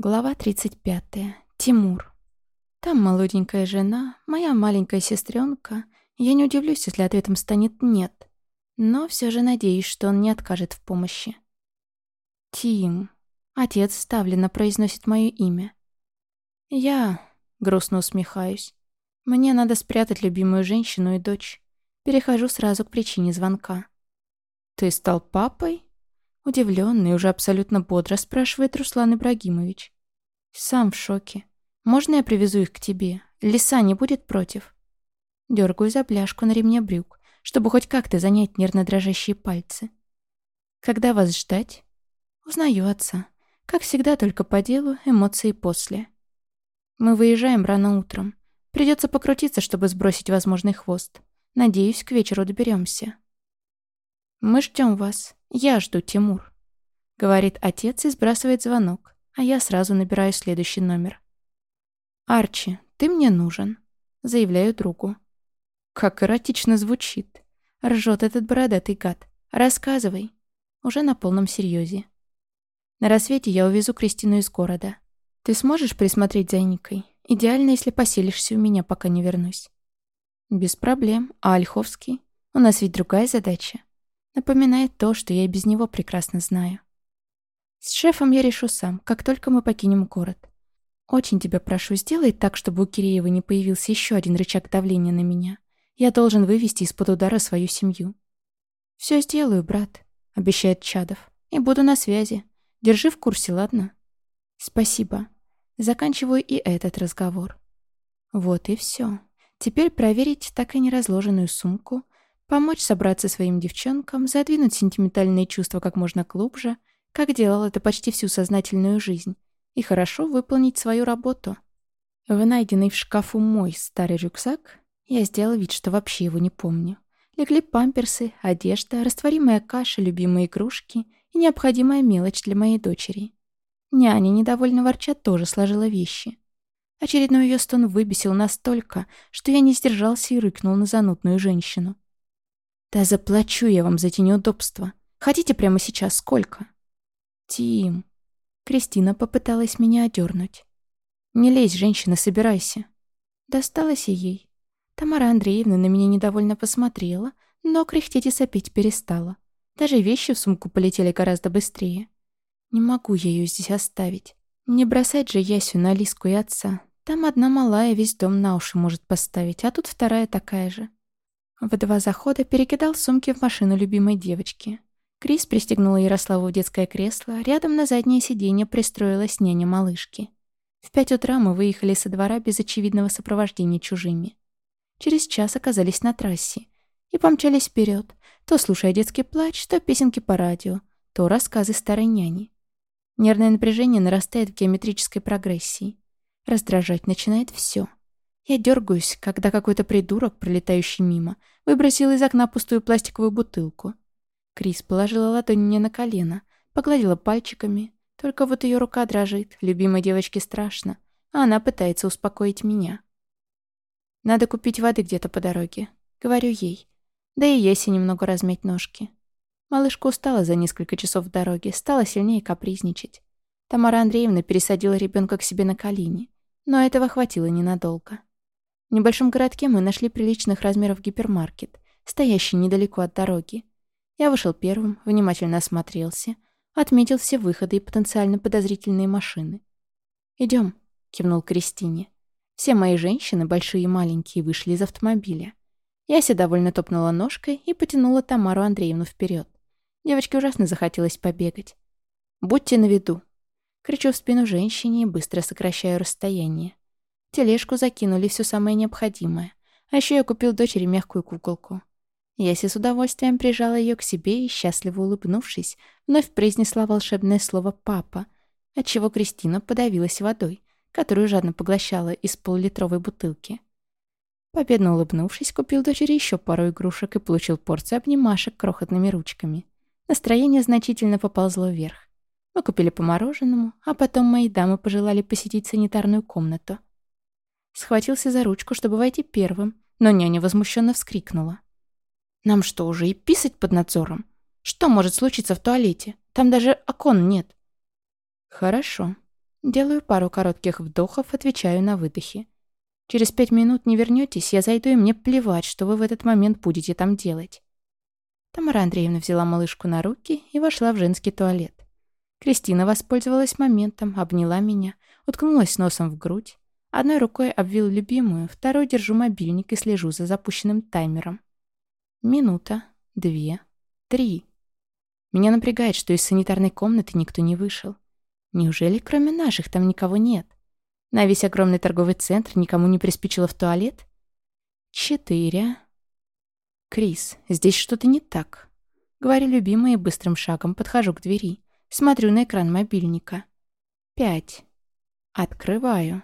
Глава 35. Тимур. Там молоденькая жена, моя маленькая сестренка. Я не удивлюсь, если ответом станет «нет». Но все же надеюсь, что он не откажет в помощи. Тим. Отец ставленно произносит мое имя. Я грустно усмехаюсь. Мне надо спрятать любимую женщину и дочь. Перехожу сразу к причине звонка. «Ты стал папой?» Удивленный, уже абсолютно бодро спрашивает Руслан Ибрагимович. Сам в шоке. Можно я привезу их к тебе? Лиса не будет против? Дергаю за пляжку на ремне брюк, чтобы хоть как-то занять нервно дрожащие пальцы. Когда вас ждать? Узнаю отца. Как всегда, только по делу, эмоции после. Мы выезжаем рано утром. Придется покрутиться, чтобы сбросить возможный хвост. Надеюсь, к вечеру доберемся. Мы ждем вас. «Я жду, Тимур», — говорит отец и сбрасывает звонок, а я сразу набираю следующий номер. «Арчи, ты мне нужен», — заявляю другу. «Как эротично звучит», — ржет этот бородатый гад. «Рассказывай». Уже на полном серьезе. На рассвете я увезу Кристину из города. Ты сможешь присмотреть за Никой? Идеально, если поселишься у меня, пока не вернусь. Без проблем. А Ольховский? У нас ведь другая задача. Напоминает то, что я и без него прекрасно знаю. С шефом я решу сам, как только мы покинем город. Очень тебя прошу, сделай так, чтобы у Киреева не появился еще один рычаг давления на меня. Я должен вывести из-под удара свою семью. Все сделаю, брат, обещает Чадов. И буду на связи. Держи в курсе, ладно? Спасибо. Заканчиваю и этот разговор. Вот и все. Теперь проверить так и не разложенную сумку, Помочь собраться своим девчонкам, задвинуть сентиментальные чувства как можно глубже, как делал это почти всю сознательную жизнь, и хорошо выполнить свою работу. В найденный в шкафу мой старый рюкзак я сделал вид, что вообще его не помню. Легли памперсы, одежда, растворимая каша, любимые игрушки и необходимая мелочь для моей дочери. Няня, недовольно ворча, тоже сложила вещи. Очередной ее стон выбесил настолько, что я не сдержался и рыкнул на занудную женщину. Да заплачу я вам за эти неудобства. Хотите прямо сейчас сколько? Тим. Кристина попыталась меня одернуть. Не лезь, женщина, собирайся. Досталось и ей. Тамара Андреевна на меня недовольно посмотрела, но кряхтеть и сопеть перестала. Даже вещи в сумку полетели гораздо быстрее. Не могу я ее здесь оставить. Не бросать же Ясю на Лиску и отца. Там одна малая весь дом на уши может поставить, а тут вторая такая же. В два захода перекидал сумки в машину любимой девочки. Крис пристегнула Ярославу в детское кресло, рядом на заднее сиденье пристроилась няня малышки. В пять утра мы выехали со двора без очевидного сопровождения чужими. Через час оказались на трассе и помчались вперед, то слушая детский плач, то песенки по радио, то рассказы старой няни. Нервное напряжение нарастает в геометрической прогрессии. Раздражать начинает все. Я дергаюсь, когда какой-то придурок, пролетающий мимо, выбросил из окна пустую пластиковую бутылку. Крис положила ладонь мне на колено, погладила пальчиками. Только вот ее рука дрожит, любимой девочке страшно, а она пытается успокоить меня. «Надо купить воды где-то по дороге», — говорю ей. Да и Еси немного размять ножки. Малышка устала за несколько часов в дороге, стала сильнее капризничать. Тамара Андреевна пересадила ребенка к себе на колени, но этого хватило ненадолго. В небольшом городке мы нашли приличных размеров гипермаркет, стоящий недалеко от дороги. Я вышел первым, внимательно осмотрелся, отметил все выходы и потенциально подозрительные машины. Идем, кивнул Кристине. Все мои женщины, большие и маленькие, вышли из автомобиля. Яся довольно топнула ножкой и потянула Тамару Андреевну вперед. Девочке ужасно захотелось побегать. «Будьте на виду!» Кричу в спину женщине и быстро сокращаю расстояние тележку закинули все самое необходимое. А еще я купил дочери мягкую куколку. Яси с удовольствием прижала ее к себе и, счастливо улыбнувшись, вновь произнесла волшебное слово «папа», отчего Кристина подавилась водой, которую жадно поглощала из полулитровой бутылки. Победно улыбнувшись, купил дочери еще пару игрушек и получил порцию обнимашек крохотными ручками. Настроение значительно поползло вверх. Мы купили по мороженому, а потом мои дамы пожелали посетить санитарную комнату — Схватился за ручку, чтобы войти первым, но няня возмущенно вскрикнула. «Нам что, уже и писать под надзором? Что может случиться в туалете? Там даже окон нет». «Хорошо», Делаю пару коротких вдохов, отвечаю на выдохе. Через пять минут не вернетесь, я зайду, и мне плевать, что вы в этот момент будете там делать. Тамара Андреевна взяла малышку на руки и вошла в женский туалет. Кристина воспользовалась моментом, обняла меня, уткнулась носом в грудь. Одной рукой обвил любимую, второй держу мобильник и слежу за запущенным таймером. Минута, две, три. Меня напрягает, что из санитарной комнаты никто не вышел. Неужели кроме наших там никого нет? На весь огромный торговый центр никому не приспичило в туалет? Четыре. Крис, здесь что-то не так. Говорю любимая и быстрым шагом подхожу к двери. Смотрю на экран мобильника. Пять. Открываю.